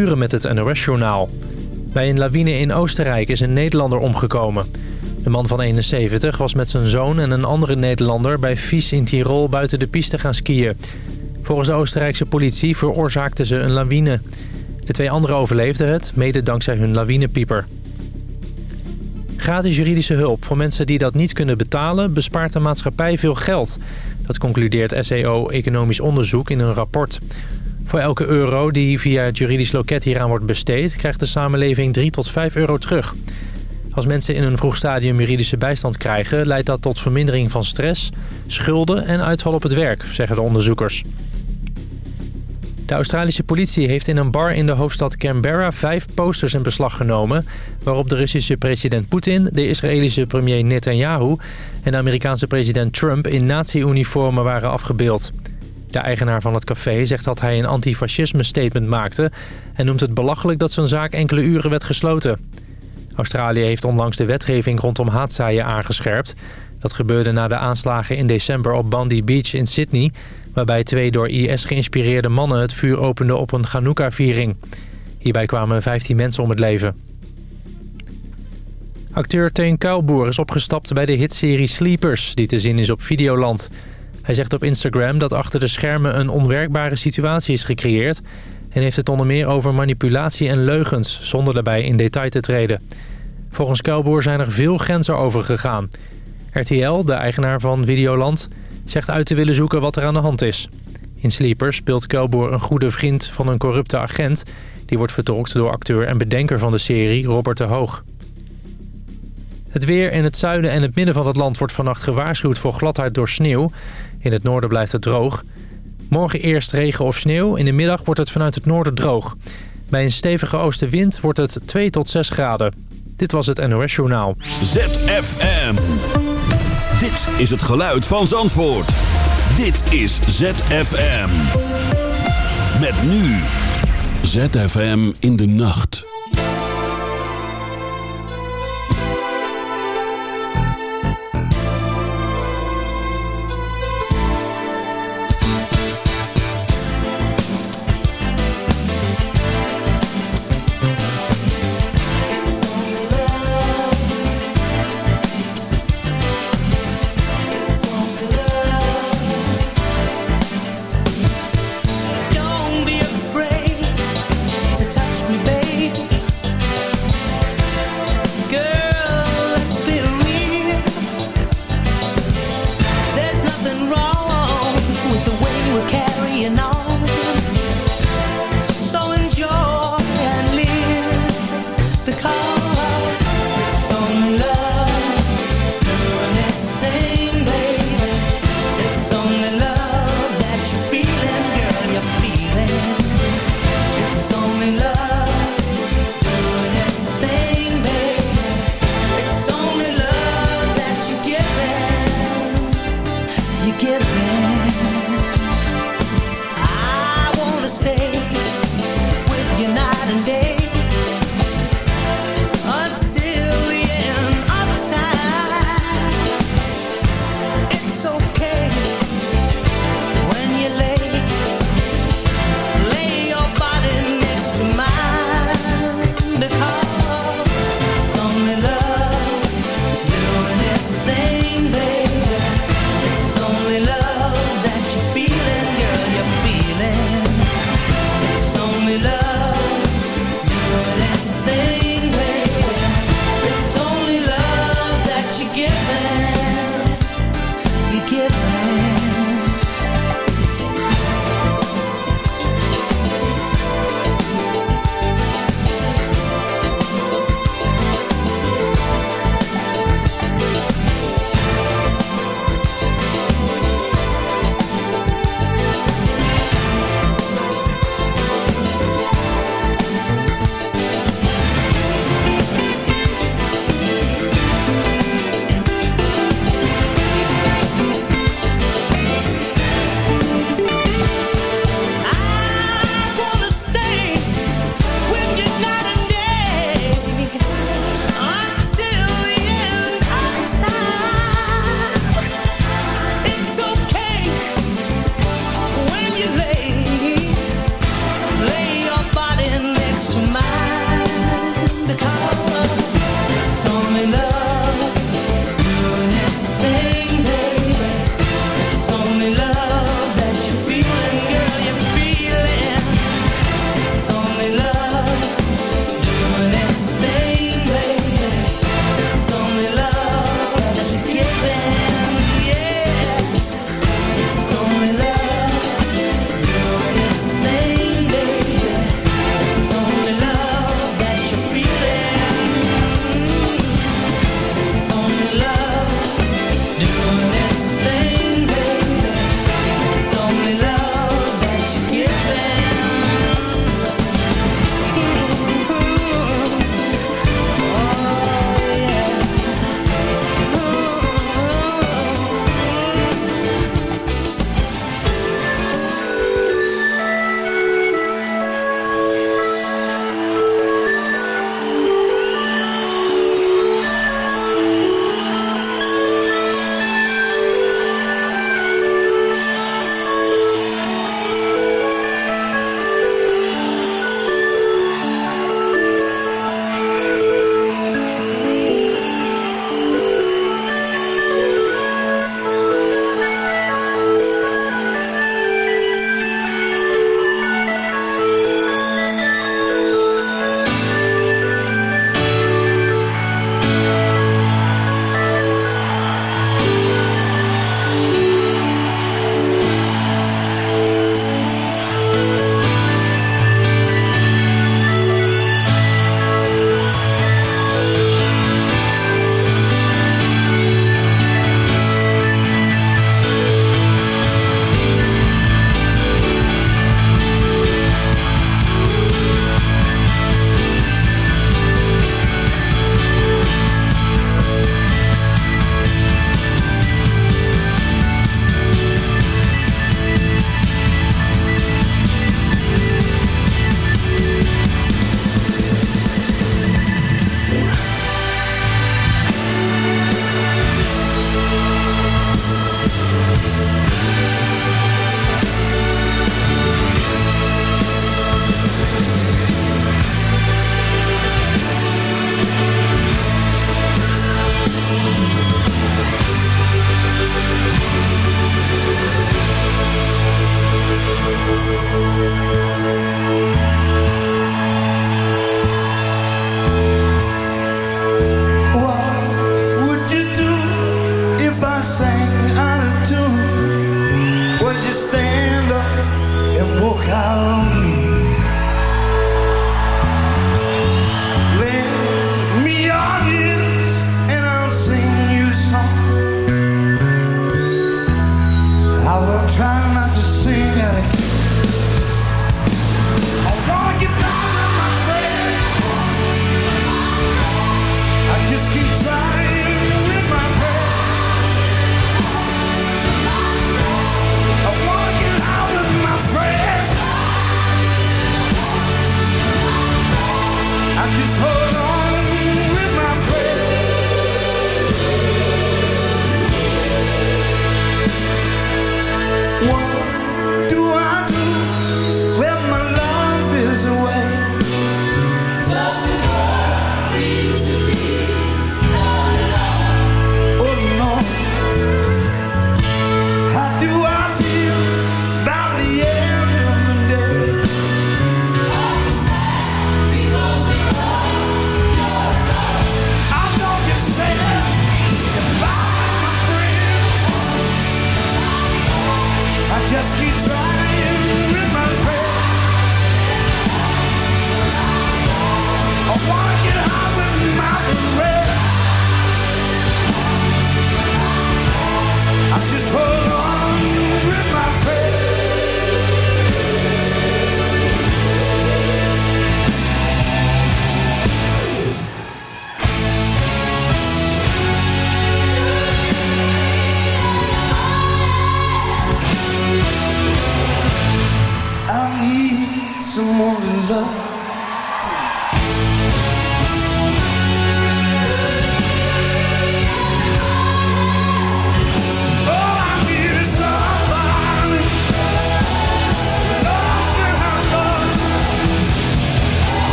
Uren met het NOS-journaal. Bij een lawine in Oostenrijk is een Nederlander omgekomen. De man van 71 was met zijn zoon en een andere Nederlander... bij Fies in Tirol buiten de piste gaan skiën. Volgens de Oostenrijkse politie veroorzaakten ze een lawine. De twee anderen overleefden het, mede dankzij hun lawinepieper. Gratis juridische hulp voor mensen die dat niet kunnen betalen... bespaart de maatschappij veel geld. Dat concludeert SEO Economisch Onderzoek in een rapport... Voor elke euro die via het juridisch loket hieraan wordt besteed... krijgt de samenleving 3 tot 5 euro terug. Als mensen in een vroeg stadium juridische bijstand krijgen... leidt dat tot vermindering van stress, schulden en uitval op het werk, zeggen de onderzoekers. De Australische politie heeft in een bar in de hoofdstad Canberra vijf posters in beslag genomen... waarop de Russische president Poetin, de Israëlische premier Netanyahu... en de Amerikaanse president Trump in nazi-uniformen waren afgebeeld. De eigenaar van het café zegt dat hij een antifascisme-statement maakte... en noemt het belachelijk dat zijn zaak enkele uren werd gesloten. Australië heeft onlangs de wetgeving rondom haatzaaien aangescherpt. Dat gebeurde na de aanslagen in december op Bandy Beach in Sydney... waarbij twee door IS geïnspireerde mannen het vuur openden op een Hanukkah-viering. Hierbij kwamen 15 mensen om het leven. Acteur Teen Kuilboer is opgestapt bij de hitserie Sleepers... die te zien is op Videoland... Hij zegt op Instagram dat achter de schermen een onwerkbare situatie is gecreëerd... en heeft het onder meer over manipulatie en leugens, zonder daarbij in detail te treden. Volgens Kuilboer zijn er veel grenzen overgegaan. RTL, de eigenaar van Videoland, zegt uit te willen zoeken wat er aan de hand is. In Sleepers speelt Kuilboer een goede vriend van een corrupte agent... die wordt vertolkt door acteur en bedenker van de serie Robert de Hoog. Het weer in het zuiden en het midden van het land wordt vannacht gewaarschuwd voor gladheid door sneeuw. In het noorden blijft het droog. Morgen eerst regen of sneeuw. In de middag wordt het vanuit het noorden droog. Bij een stevige oostenwind wordt het 2 tot 6 graden. Dit was het NOS Journaal. ZFM. Dit is het geluid van Zandvoort. Dit is ZFM. Met nu. ZFM in de nacht.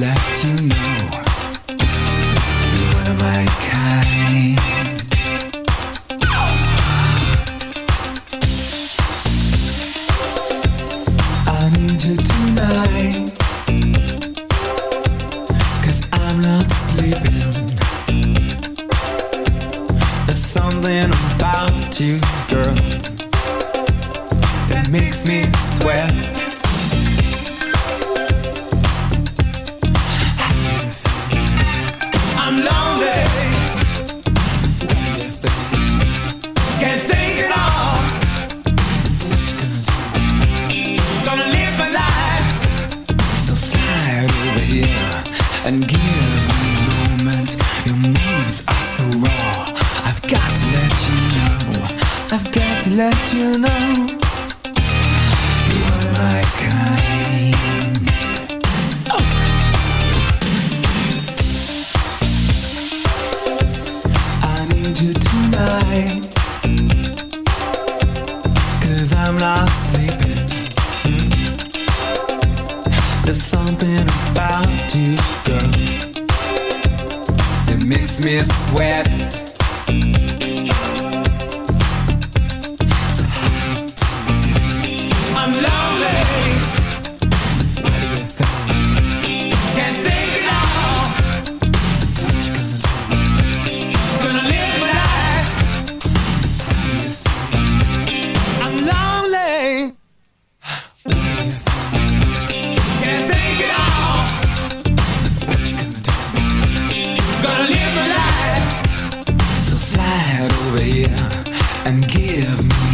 let you know you're one of my kind. and give me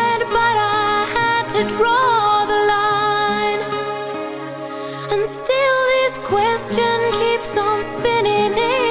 spinning in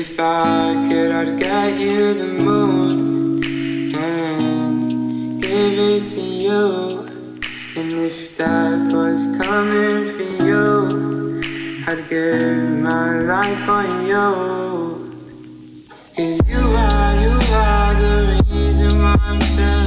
If I could, I'd get you the moon and give it to you. And if death was coming for you, I'd give my life for you. Cause you are, you are the reason why I'm still.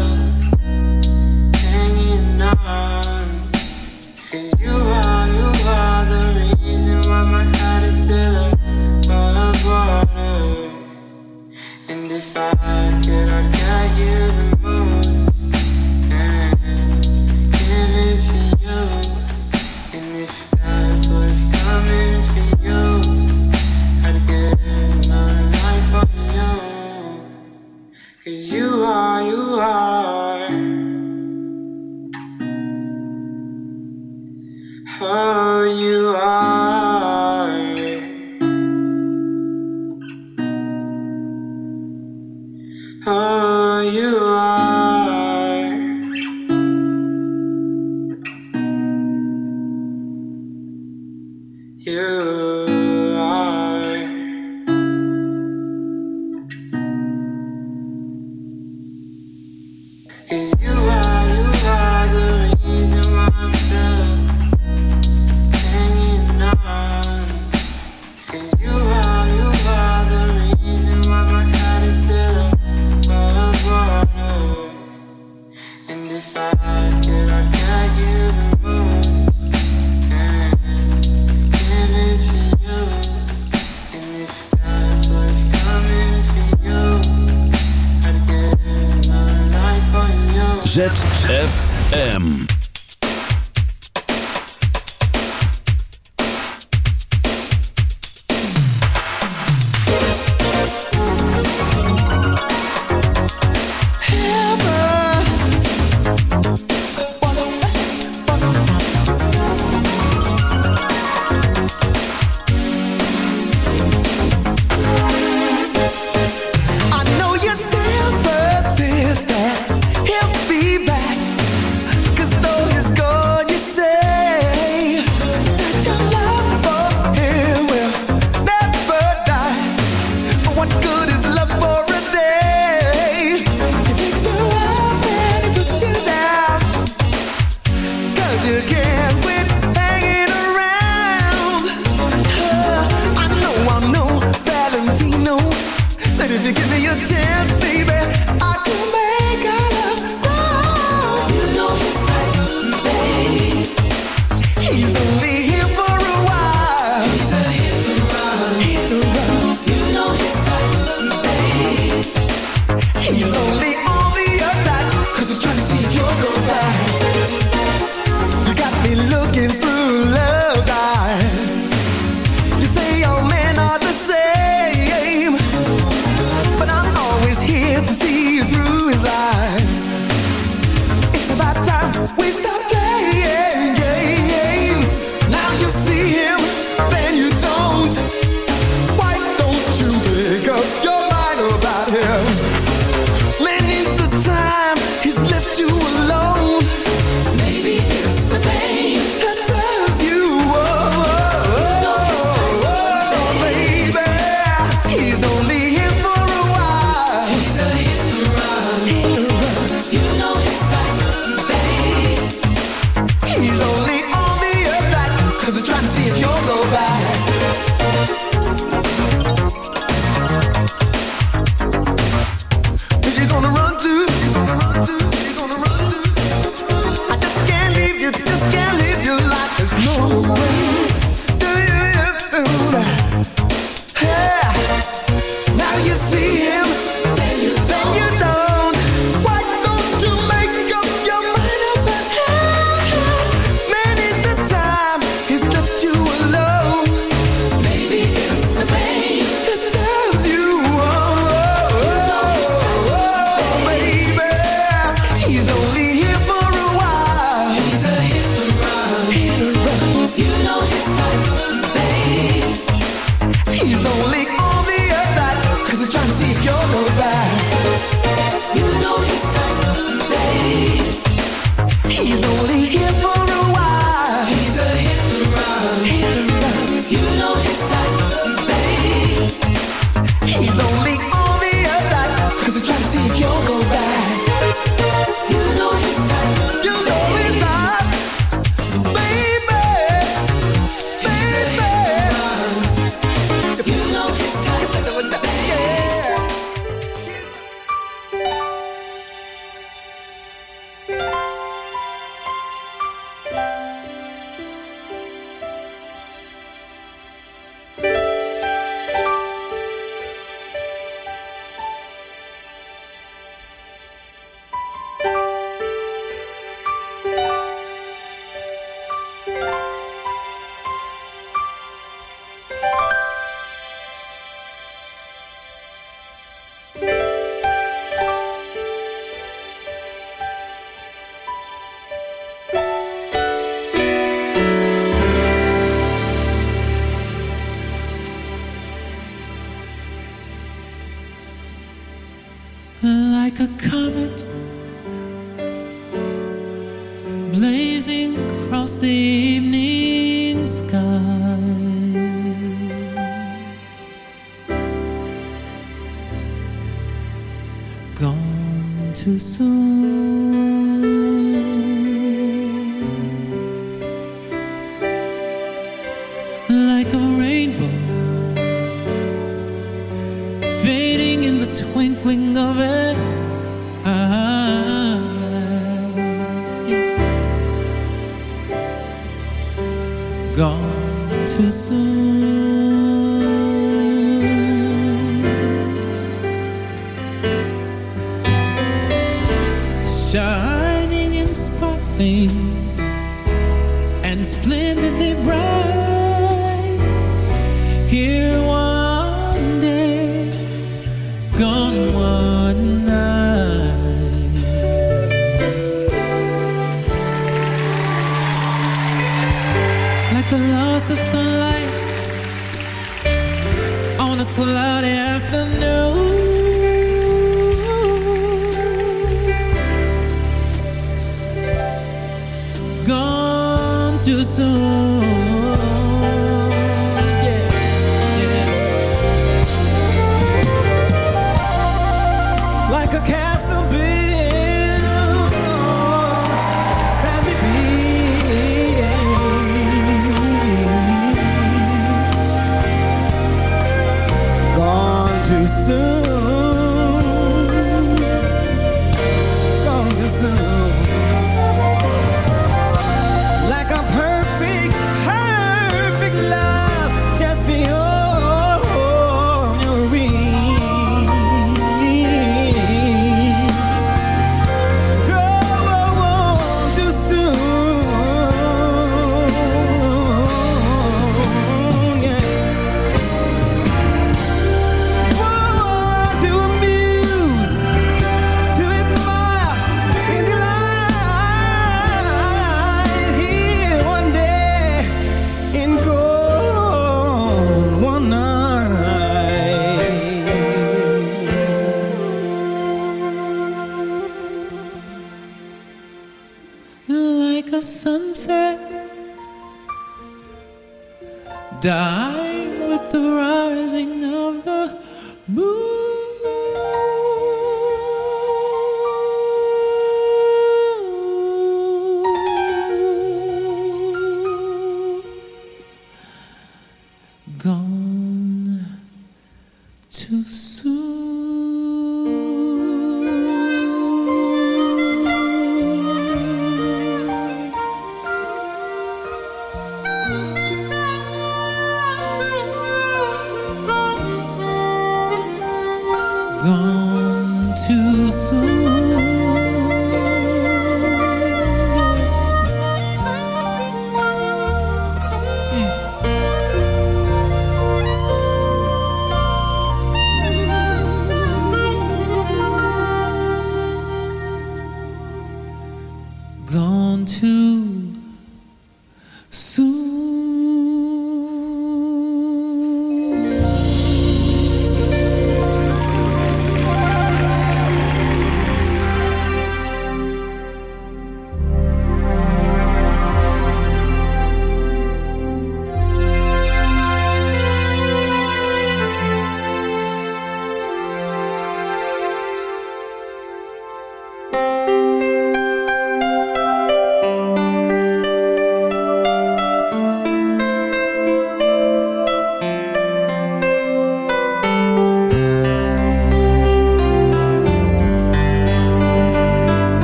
M.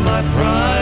my pride.